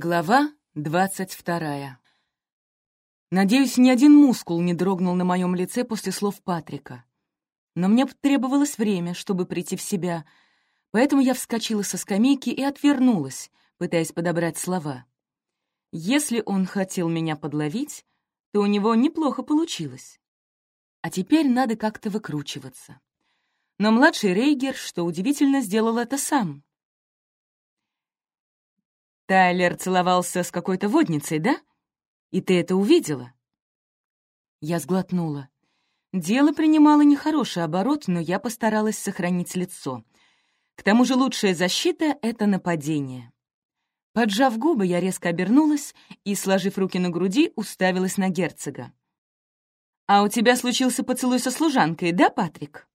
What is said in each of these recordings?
Глава двадцать вторая. Надеюсь, ни один мускул не дрогнул на моем лице после слов Патрика. Но мне требовалось время, чтобы прийти в себя, поэтому я вскочила со скамейки и отвернулась, пытаясь подобрать слова. Если он хотел меня подловить, то у него неплохо получилось. А теперь надо как-то выкручиваться. Но младший Рейгер, что удивительно, сделал это сам — Тайлер целовался с какой-то водницей, да? И ты это увидела?» Я сглотнула. Дело принимало нехороший оборот, но я постаралась сохранить лицо. К тому же лучшая защита — это нападение. Поджав губы, я резко обернулась и, сложив руки на груди, уставилась на герцога. «А у тебя случился поцелуй со служанкой, да, Патрик?»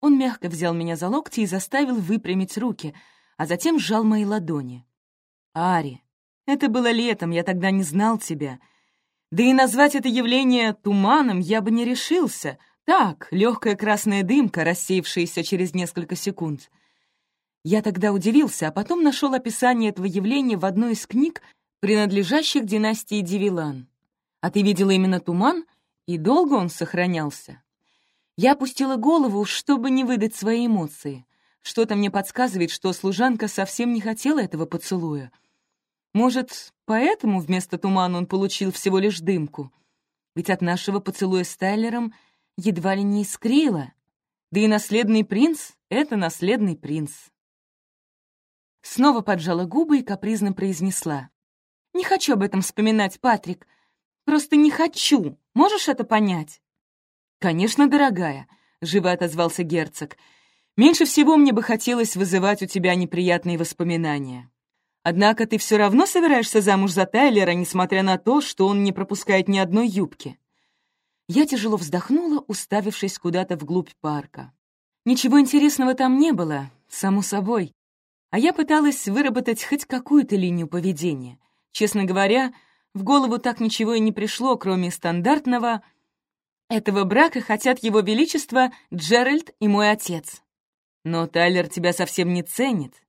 Он мягко взял меня за локти и заставил выпрямить руки, а затем сжал мои ладони. Ари, это было летом, я тогда не знал тебя. Да и назвать это явление туманом я бы не решился. Так, легкая красная дымка, рассеявшаяся через несколько секунд. Я тогда удивился, а потом нашел описание этого явления в одной из книг, принадлежащих династии Дивилан. А ты видела именно туман? И долго он сохранялся? Я опустила голову, чтобы не выдать свои эмоции. Что-то мне подсказывает, что служанка совсем не хотела этого поцелуя — может, поэтому вместо тумана он получил всего лишь дымку? Ведь от нашего поцелуя с Тайлером едва ли не искрило. Да и наследный принц — это наследный принц. Снова поджала губы и капризно произнесла. «Не хочу об этом вспоминать, Патрик. Просто не хочу. Можешь это понять?» «Конечно, дорогая», — живо отозвался герцог. «Меньше всего мне бы хотелось вызывать у тебя неприятные воспоминания. Однако ты все равно собираешься замуж за Тайлера, несмотря на то, что он не пропускает ни одной юбки. Я тяжело вздохнула, уставившись куда-то вглубь парка. Ничего интересного там не было, само собой. А я пыталась выработать хоть какую-то линию поведения. Честно говоря, в голову так ничего и не пришло, кроме стандартного «Этого брака хотят его величество Джеральд и мой отец». Но Тайлер тебя совсем не ценит,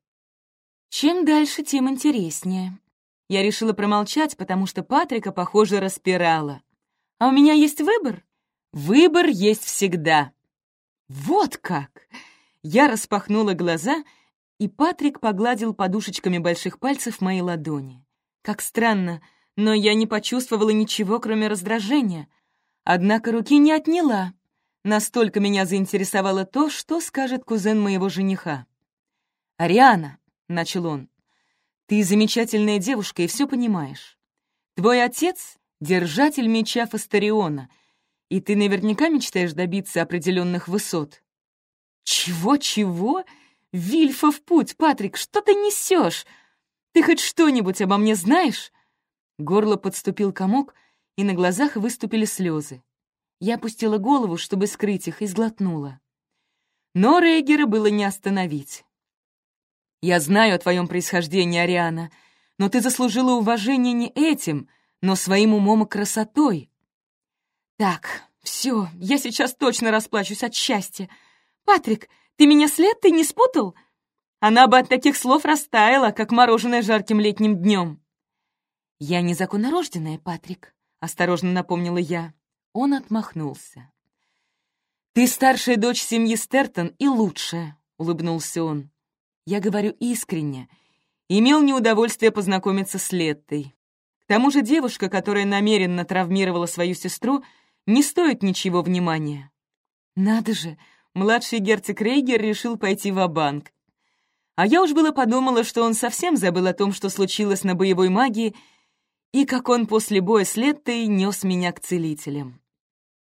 чем дальше, тем интереснее. Я решила промолчать, потому что Патрика, похоже, распирала. А у меня есть выбор? Выбор есть всегда. Вот как! Я распахнула глаза, и Патрик погладил подушечками больших пальцев мои ладони. Как странно, но я не почувствовала ничего, кроме раздражения. Однако руки не отняла. Настолько меня заинтересовало то, что скажет кузен моего жениха. «Ариана, — начал он. «Ты замечательная девушка и все понимаешь. Твой отец — держатель меча Фастариона, и ты наверняка мечтаешь добиться определенных высот». «Чего-чего? Вильфа в путь, Патрик, что ты несешь? Ты хоть что-нибудь обо мне знаешь?» Горло подступил комок, и на глазах выступили слезы. Я опустила голову, чтобы скрыть их, и сглотнула. Но Рейгера было не остановить. Я знаю о твоем происхождении, Ариана, но ты заслужила уважение не этим, но своим умом и красотой. Так, все, я сейчас точно расплачусь от счастья. Патрик, ты меня след ты не спутал? Она бы от таких слов растаяла, как мороженое жарким летним днем. Я незаконнорожденная, Патрик, — осторожно напомнила я. Он отмахнулся. «Ты старшая дочь семьи Стертон и лучшая», — улыбнулся он. Я говорю искренне. Имел неудовольствие познакомиться с Леттой. К тому же девушка, которая намеренно травмировала свою сестру, не стоит ничего внимания. Надо же, младший герцог Рейгер решил пойти в банк А я уж было подумала, что он совсем забыл о том, что случилось на боевой магии, и как он после боя с Леттой нес меня к целителям.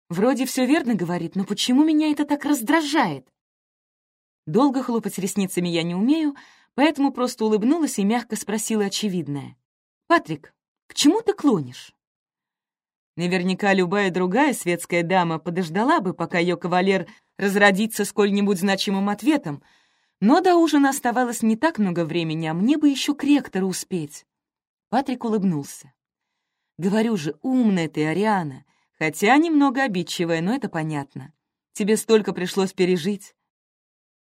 Вроде все верно говорит, но почему меня это так раздражает? Долго хлопать ресницами я не умею, поэтому просто улыбнулась и мягко спросила очевидное. «Патрик, к чему ты клонишь?» Наверняка любая другая светская дама подождала бы, пока ее кавалер разродится сколь-нибудь значимым ответом, но до ужина оставалось не так много времени, а мне бы еще к ректору успеть. Патрик улыбнулся. «Говорю же, умная ты, Ариана, хотя немного обидчивая, но это понятно. Тебе столько пришлось пережить.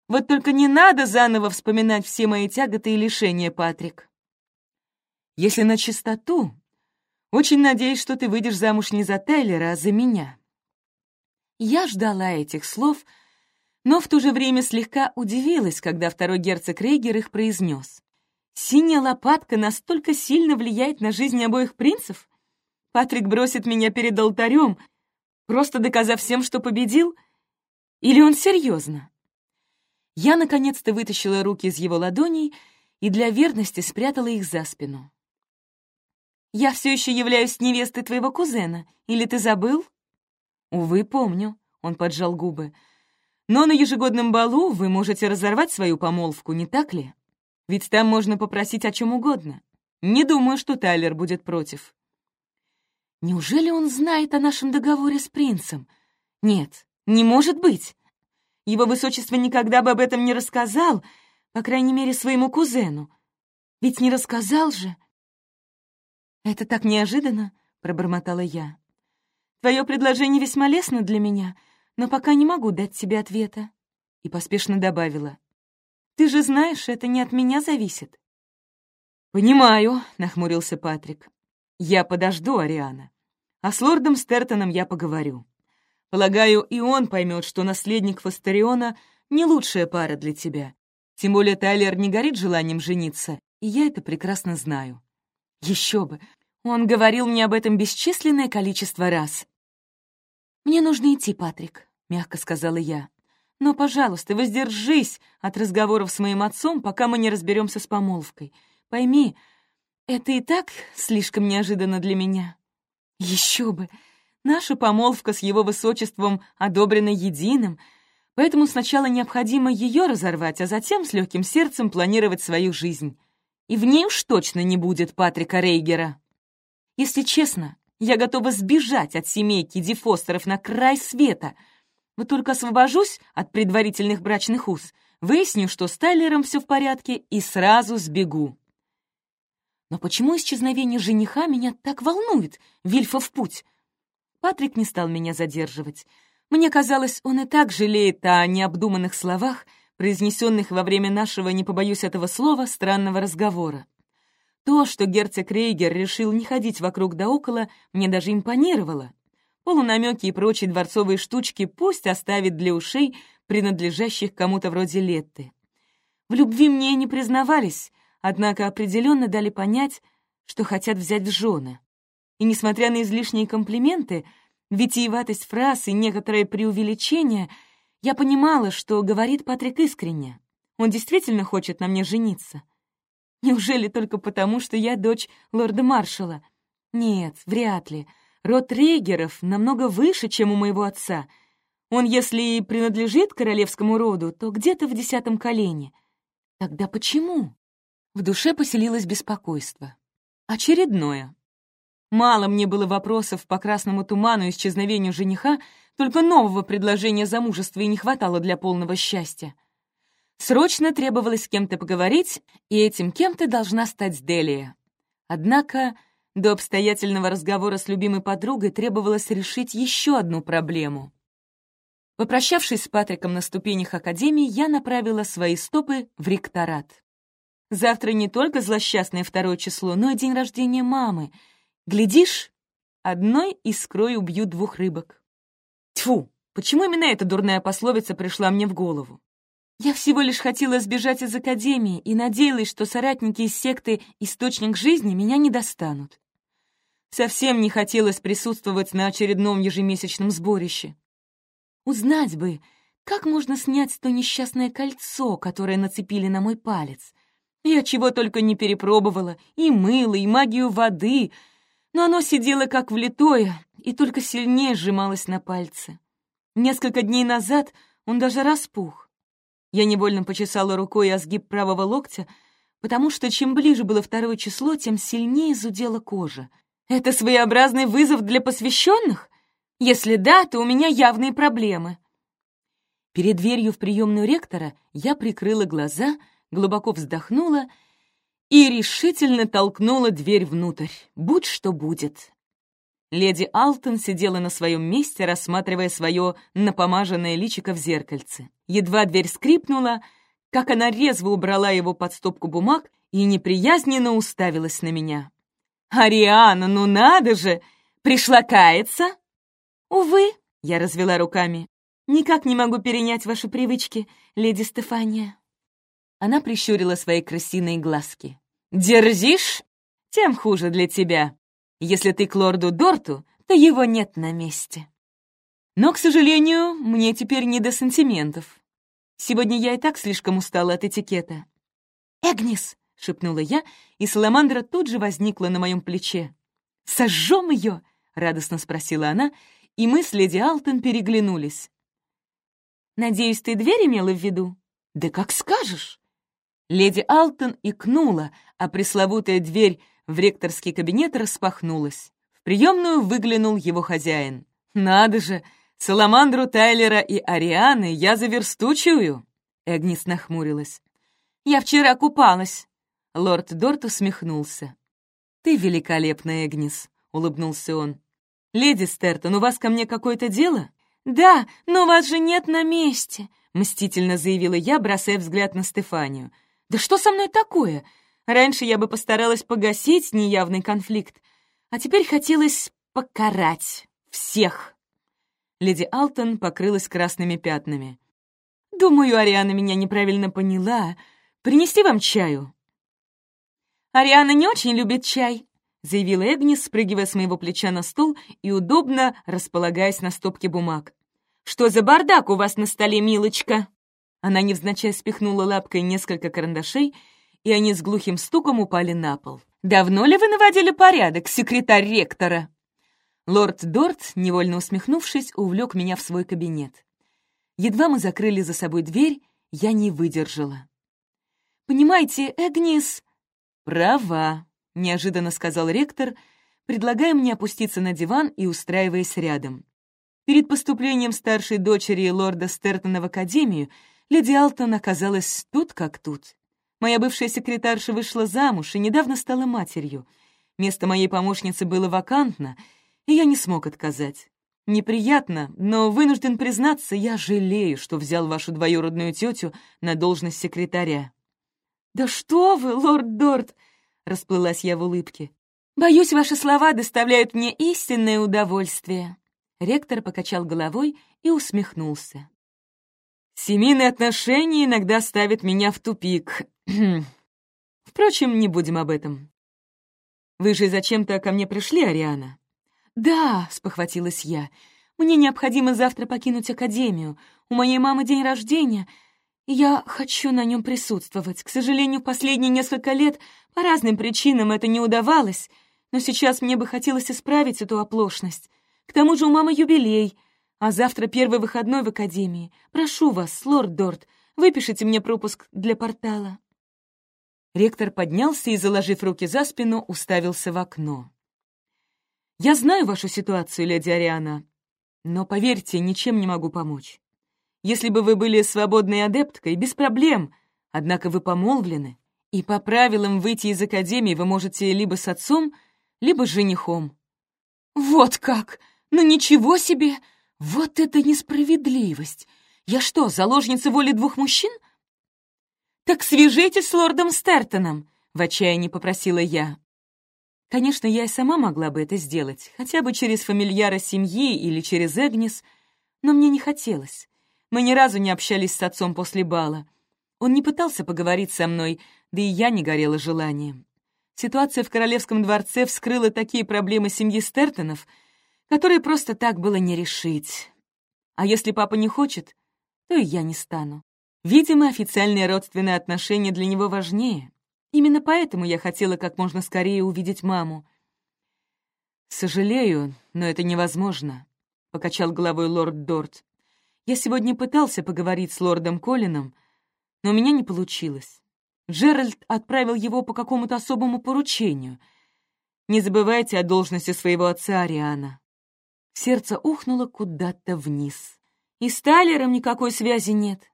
Вот только не надо заново вспоминать все мои тяготы и лишения, Патрик. Если на чистоту, очень надеюсь, что ты выйдешь замуж не за Тайлера, а за меня». Я ждала этих слов, но в то же время слегка удивилась, когда второй герцог Рейгер их произнес. «Синяя лопатка настолько сильно влияет на жизнь обоих принцев? Патрик бросит меня перед алтарем, просто доказав всем, что победил? Или он серьезно?» Я наконец-то вытащила руки из его ладоней и для верности спрятала их за спину. «Я все еще являюсь невестой твоего кузена, или ты забыл?» «Увы, помню», — он поджал губы. «Но на ежегодном балу вы можете разорвать свою помолвку, не так ли? Ведь там можно попросить о чем угодно. Не думаю, что Тайлер будет против». «Неужели он знает о нашем договоре с принцем? Нет, не может быть. Его высочество никогда бы об этом не рассказал, по крайней мере, своему кузену. Ведь не рассказал же. «Это так неожиданно», — пробормотала я. «Твое предложение весьма лестно для меня, но пока не могу дать тебе ответа». И поспешно добавила. «Ты же знаешь, это не от меня зависит». «Понимаю», — нахмурился Патрик. «Я подожду Ариана. А с лордом Стертоном я поговорю. Полагаю, и он поймет, что наследник Фастериона — не лучшая пара для тебя. Тем более Тайлер не горит желанием жениться, и я это прекрасно знаю. Еще бы! Он говорил мне об этом бесчисленное количество раз. «Мне нужно идти, Патрик», — мягко сказала я. «Но, пожалуйста, воздержись от разговоров с моим отцом, пока мы не разберемся с помолвкой. Пойми, это и так слишком неожиданно для меня». Еще бы! Наша помолвка с его высочеством одобрена единым, поэтому сначала необходимо ее разорвать, а затем с легким сердцем планировать свою жизнь. И в ней уж точно не будет Патрика Рейгера. Если честно, я готова сбежать от семейки Ди Фостеров на край света. Вот только освобожусь от предварительных брачных уз, выясню, что с Тайлером все в порядке, и сразу сбегу. Но почему исчезновение жениха меня так волнует, Вильфа в путь? Патрик не стал меня задерживать. Мне казалось, он и так жалеет о необдуманных словах, произнесенных во время нашего, не побоюсь этого слова, странного разговора. То, что герцог Рейгер решил не ходить вокруг да около, мне даже импонировало. Полунамеки и прочие дворцовые штучки пусть оставит для ушей, принадлежащих кому-то вроде Летты. В любви мне не признавались, однако определенно дали понять, что хотят взять в жены. И несмотря на излишние комплименты, витиеватость фраз и некоторое преувеличение, я понимала, что говорит Патрик искренне. Он действительно хочет на мне жениться. Неужели только потому, что я дочь лорда-маршала? Нет, вряд ли. Род Рейгеров намного выше, чем у моего отца. Он, если и принадлежит королевскому роду, то где-то в десятом колене. Тогда почему? В душе поселилось беспокойство. Очередное. Мало мне было вопросов по красному туману и исчезновению жениха, только нового предложения замужества и не хватало для полного счастья. Срочно требовалось с кем-то поговорить, и этим кем-то должна стать Делия. Однако до обстоятельного разговора с любимой подругой требовалось решить еще одну проблему. Попрощавшись с Патриком на ступенях Академии, я направила свои стопы в ректорат. Завтра не только злосчастное второе число, но и день рождения мамы — Глядишь, одной искрой убьют двух рыбок. Тьфу, почему именно эта дурная пословица пришла мне в голову? Я всего лишь хотела сбежать из академии и надеялась, что соратники из секты «Источник жизни» меня не достанут. Совсем не хотелось присутствовать на очередном ежемесячном сборище. Узнать бы, как можно снять то несчастное кольцо, которое нацепили на мой палец. Я чего только не перепробовала, и мыло, и магию воды — но оно сидело как влитое и только сильнее сжималось на пальце. Несколько дней назад он даже распух. Я невольно почесала рукой о сгиб правого локтя, потому что чем ближе было второе число, тем сильнее зудела кожа. Это своеобразный вызов для посвященных? Если да, то у меня явные проблемы. Перед дверью в приемную ректора я прикрыла глаза, глубоко вздохнула и решительно толкнула дверь внутрь. Будь что будет. Леди Алтон сидела на своем месте, рассматривая свое напомаженное личико в зеркальце. Едва дверь скрипнула, как она резво убрала его под стопку бумаг и неприязненно уставилась на меня. «Ариана, ну надо же! Пришла каяться?» «Увы», — я развела руками, — «никак не могу перенять ваши привычки, леди Стефания». Она прищурила свои крысиные глазки. «Дерзишь? Тем хуже для тебя. Если ты к лорду Дорту, то его нет на месте». Но, к сожалению, мне теперь не до сантиментов. Сегодня я и так слишком устала от этикета. «Эгнис!» — шепнула я, и Саламандра тут же возникла на моем плече. «Сожжем ее!» — радостно спросила она, и мы с леди Алтон переглянулись. «Надеюсь, ты дверь имела в виду?» «Да как скажешь!» Леди Алтон икнула, а пресловутая дверь в ректорский кабинет распахнулась. В приемную выглянул его хозяин. «Надо же! Саламандру Тайлера и Арианы я заверстучую!» Эгнис нахмурилась. «Я вчера купалась!» Лорд Дорт усмехнулся. «Ты великолепная, Эгнис!» — улыбнулся он. «Леди Стертон, у вас ко мне какое-то дело?» «Да, но вас же нет на месте!» — мстительно заявила я, бросая взгляд на Стефанию. «Да что со мной такое? Раньше я бы постаралась погасить неявный конфликт, а теперь хотелось покарать всех!» Леди Алтон покрылась красными пятнами. «Думаю, Ариана меня неправильно поняла. Принести вам чаю?» «Ариана не очень любит чай», — заявила Эгнис, спрыгивая с моего плеча на стол и удобно располагаясь на стопке бумаг. «Что за бардак у вас на столе, милочка?» Она невзначай спихнула лапкой несколько карандашей, и они с глухим стуком упали на пол. «Давно ли вы наводили порядок, секретарь ректора?» Лорд Дорт, невольно усмехнувшись, увлек меня в свой кабинет. Едва мы закрыли за собой дверь, я не выдержала. «Понимаете, Эгнис...» «Права», — неожиданно сказал ректор, предлагая мне опуститься на диван и устраиваясь рядом. Перед поступлением старшей дочери лорда Стертона в академию леди Алтон оказалась тут как тут. Моя бывшая секретарша вышла замуж и недавно стала матерью. Место моей помощницы было вакантно — и я не смог отказать. Неприятно, но вынужден признаться, я жалею, что взял вашу двоюродную тетю на должность секретаря». «Да что вы, лорд Дорт!» — расплылась я в улыбке. «Боюсь, ваши слова доставляют мне истинное удовольствие». Ректор покачал головой и усмехнулся. «Семейные отношения иногда ставят меня в тупик. Впрочем, не будем об этом. Вы же зачем-то ко мне пришли, Ариана?» «Да», — спохватилась я, — «мне необходимо завтра покинуть академию. У моей мамы день рождения, и я хочу на нем присутствовать. К сожалению, последние несколько лет по разным причинам это не удавалось, но сейчас мне бы хотелось исправить эту оплошность. К тому же у мамы юбилей, а завтра первый выходной в академии. Прошу вас, лорд Дорт, выпишите мне пропуск для портала». Ректор поднялся и, заложив руки за спину, уставился в окно. Я знаю вашу ситуацию, леди Ариана, но, поверьте, ничем не могу помочь. Если бы вы были свободной адепткой, без проблем, однако вы помолвлены, и по правилам выйти из академии вы можете либо с отцом, либо с женихом». «Вот как! Ну ничего себе! Вот это несправедливость! Я что, заложница воли двух мужчин?» «Так свяжитесь с лордом Стертоном!» — в отчаянии попросила я. Конечно, я и сама могла бы это сделать, хотя бы через фамильяра семьи или через Эгнис, но мне не хотелось. Мы ни разу не общались с отцом после бала. Он не пытался поговорить со мной, да и я не горела желанием. Ситуация в Королевском дворце вскрыла такие проблемы семьи Стертонов, которые просто так было не решить. А если папа не хочет, то и я не стану. Видимо, официальные родственные отношения для него важнее. Именно поэтому я хотела как можно скорее увидеть маму. «Сожалею, но это невозможно», — покачал головой лорд Дорт. «Я сегодня пытался поговорить с лордом Колином, но у меня не получилось. Джеральд отправил его по какому-то особому поручению. Не забывайте о должности своего отца Ариана». Сердце ухнуло куда-то вниз. И с Талером никакой связи нет.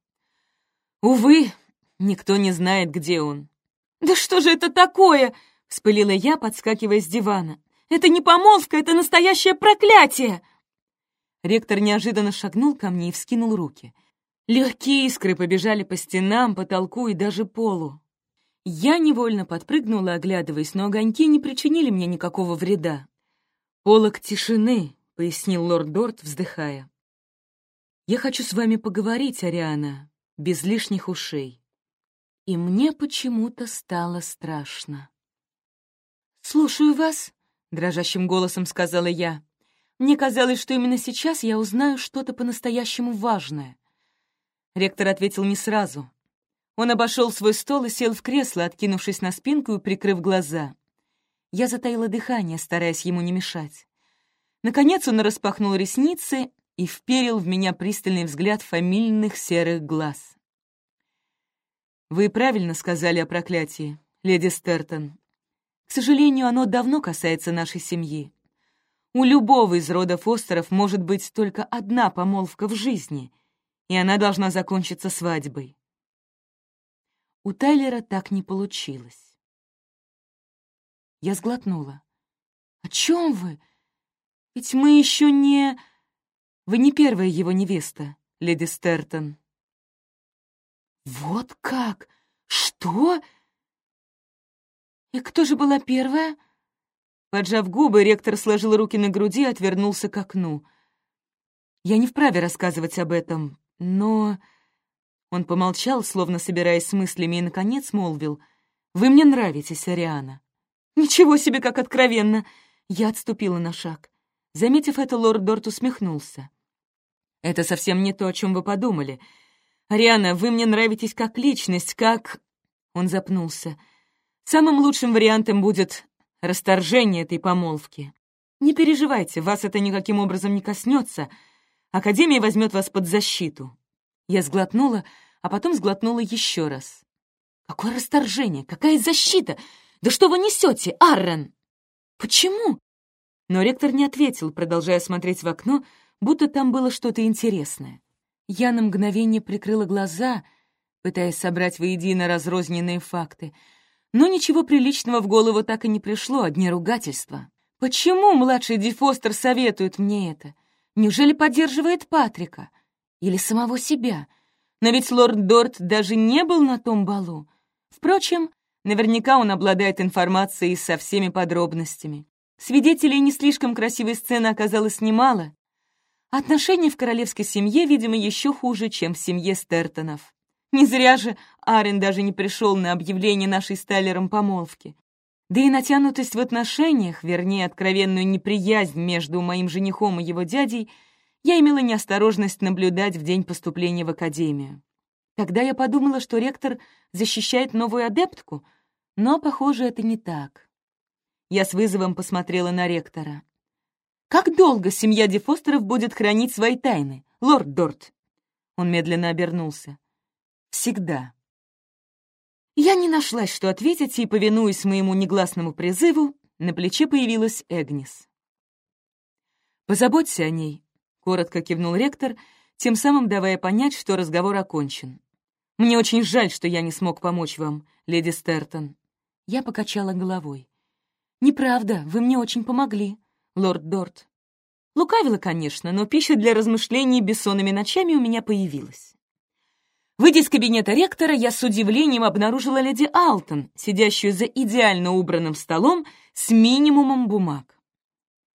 Увы, никто не знает, где он. «Да что же это такое?» — вспылила я, подскакивая с дивана. «Это не помолвка, это настоящее проклятие!» Ректор неожиданно шагнул ко мне и вскинул руки. Легкие искры побежали по стенам, потолку и даже полу. Я невольно подпрыгнула, оглядываясь, но огоньки не причинили мне никакого вреда. «Полок тишины», — пояснил лорд Дорт, вздыхая. «Я хочу с вами поговорить, Ариана, без лишних ушей». И мне почему-то стало страшно. «Слушаю вас», — дрожащим голосом сказала я. «Мне казалось, что именно сейчас я узнаю что-то по-настоящему важное». Ректор ответил не сразу. Он обошел свой стол и сел в кресло, откинувшись на спинку и прикрыв глаза. Я затаила дыхание, стараясь ему не мешать. Наконец он распахнул ресницы и вперил в меня пристальный взгляд фамильных серых глаз. «Вы правильно сказали о проклятии, леди Стертон. К сожалению, оно давно касается нашей семьи. У любого из рода Фостеров может быть только одна помолвка в жизни, и она должна закончиться свадьбой. У Тайлера так не получилось. Я сглотнула. «О чем вы? Ведь мы еще не... Вы не первая его невеста, леди Стертон». «Вот как? Что?» «И кто же была первая?» Поджав губы, ректор сложил руки на груди и отвернулся к окну. «Я не вправе рассказывать об этом, но...» Он помолчал, словно собираясь с мыслями, и, наконец, молвил. «Вы мне нравитесь, Ариана». «Ничего себе, как откровенно!» Я отступила на шаг. Заметив это, лорд Дорт усмехнулся. «Это совсем не то, о чем вы подумали. Ариана, вы мне нравитесь как личность, как...» Он запнулся. Самым лучшим вариантом будет расторжение этой помолвки. Не переживайте, вас это никаким образом не коснется. Академия возьмет вас под защиту. Я сглотнула, а потом сглотнула еще раз. Какое расторжение? Какая защита? Да что вы несете, Аррен? Почему? Но ректор не ответил, продолжая смотреть в окно, будто там было что-то интересное. Я на мгновение прикрыла глаза, пытаясь собрать воедино разрозненные факты — но ничего приличного в голову так и не пришло, одни ругательства. Почему младший Ди Фостер советует мне это? Неужели поддерживает Патрика? Или самого себя? Но ведь лорд Дорт даже не был на том балу. Впрочем, наверняка он обладает информацией со всеми подробностями. Свидетелей не слишком красивой сцены оказалось немало. Отношения в королевской семье, видимо, еще хуже, чем в семье Стертонов. Не зря же Арен даже не пришел на объявление нашей с Тайлером помолвки. Да и натянутость в отношениях, вернее, откровенную неприязнь между моим женихом и его дядей, я имела неосторожность наблюдать в день поступления в академию. Тогда я подумала, что ректор защищает новую адептку, но, похоже, это не так. Я с вызовом посмотрела на ректора. «Как долго семья Дефостеров будет хранить свои тайны, лорд Дорт?» Он медленно обернулся. Всегда. Я не нашлась, что ответить, и, повинуясь моему негласному призыву, на плече появилась Эгнис. «Позаботься о ней», — коротко кивнул ректор, тем самым давая понять, что разговор окончен. «Мне очень жаль, что я не смог помочь вам, леди Стертон». Я покачала головой. «Неправда, вы мне очень помогли, лорд Дорт. Лукавила, конечно, но пища для размышлений бессонными ночами у меня появилась. Выйдя из кабинета ректора, я с удивлением обнаружила леди Алтон, сидящую за идеально убранным столом с минимумом бумаг.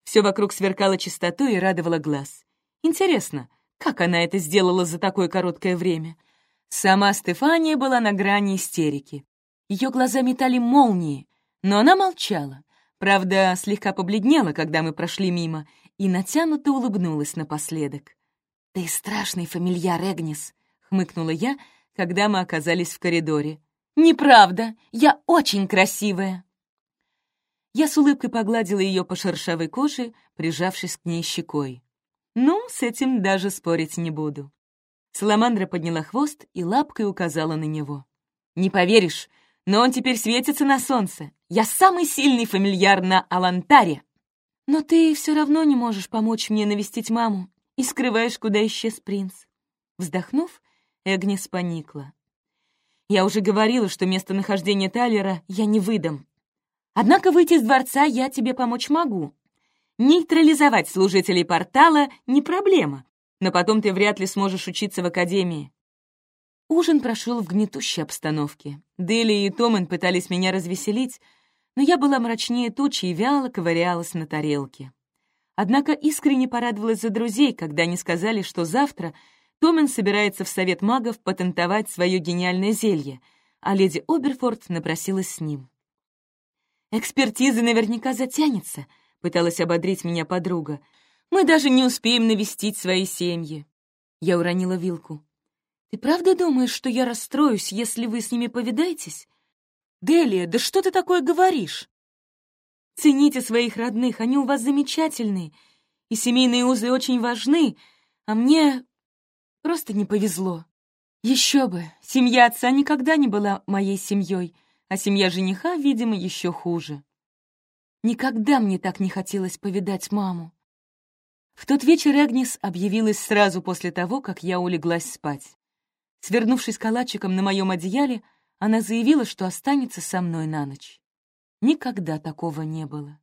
Все вокруг сверкало чистотой и радовало глаз. Интересно, как она это сделала за такое короткое время? Сама Стефания была на грани истерики. Ее глаза метали молнии, но она молчала. Правда, слегка побледнела, когда мы прошли мимо, и натянуто улыбнулась напоследок. «Ты страшный фамильяр, Эгнис», хмыкнула я, когда мы оказались в коридоре. «Неправда! Я очень красивая!» Я с улыбкой погладила ее по шершавой коже, прижавшись к ней щекой. «Ну, с этим даже спорить не буду». Саламандра подняла хвост и лапкой указала на него. «Не поверишь, но он теперь светится на солнце. Я самый сильный фамильяр на Алантаре!» «Но ты все равно не можешь помочь мне навестить маму и скрываешь, куда исчез принц». Вздохнув, Эгнис поникла. «Я уже говорила, что местонахождение Тайлера я не выдам. Однако выйти из дворца я тебе помочь могу. Нейтрализовать служителей портала — не проблема, но потом ты вряд ли сможешь учиться в академии. Ужин прошел в гнетущей обстановке. Дели и Томан пытались меня развеселить, но я была мрачнее тучи и вяло ковырялась на тарелке. Однако искренне порадовалась за друзей, когда они сказали, что завтра Томен собирается в совет магов патентовать свое гениальное зелье, а леди Оберфорд напросилась с ним. «Экспертиза наверняка затянется», — пыталась ободрить меня подруга. «Мы даже не успеем навестить свои семьи». Я уронила вилку. «Ты правда думаешь, что я расстроюсь, если вы с ними повидаетесь?» «Делия, да что ты такое говоришь?» «Цените своих родных, они у вас замечательные, и семейные узы очень важны, а мне просто не повезло. Еще бы, семья отца никогда не была моей семьей, а семья жениха, видимо, еще хуже. Никогда мне так не хотелось повидать маму. В тот вечер Агнес объявилась сразу после того, как я улеглась спать. Свернувшись калачиком на моем одеяле, она заявила, что останется со мной на ночь. Никогда такого не было.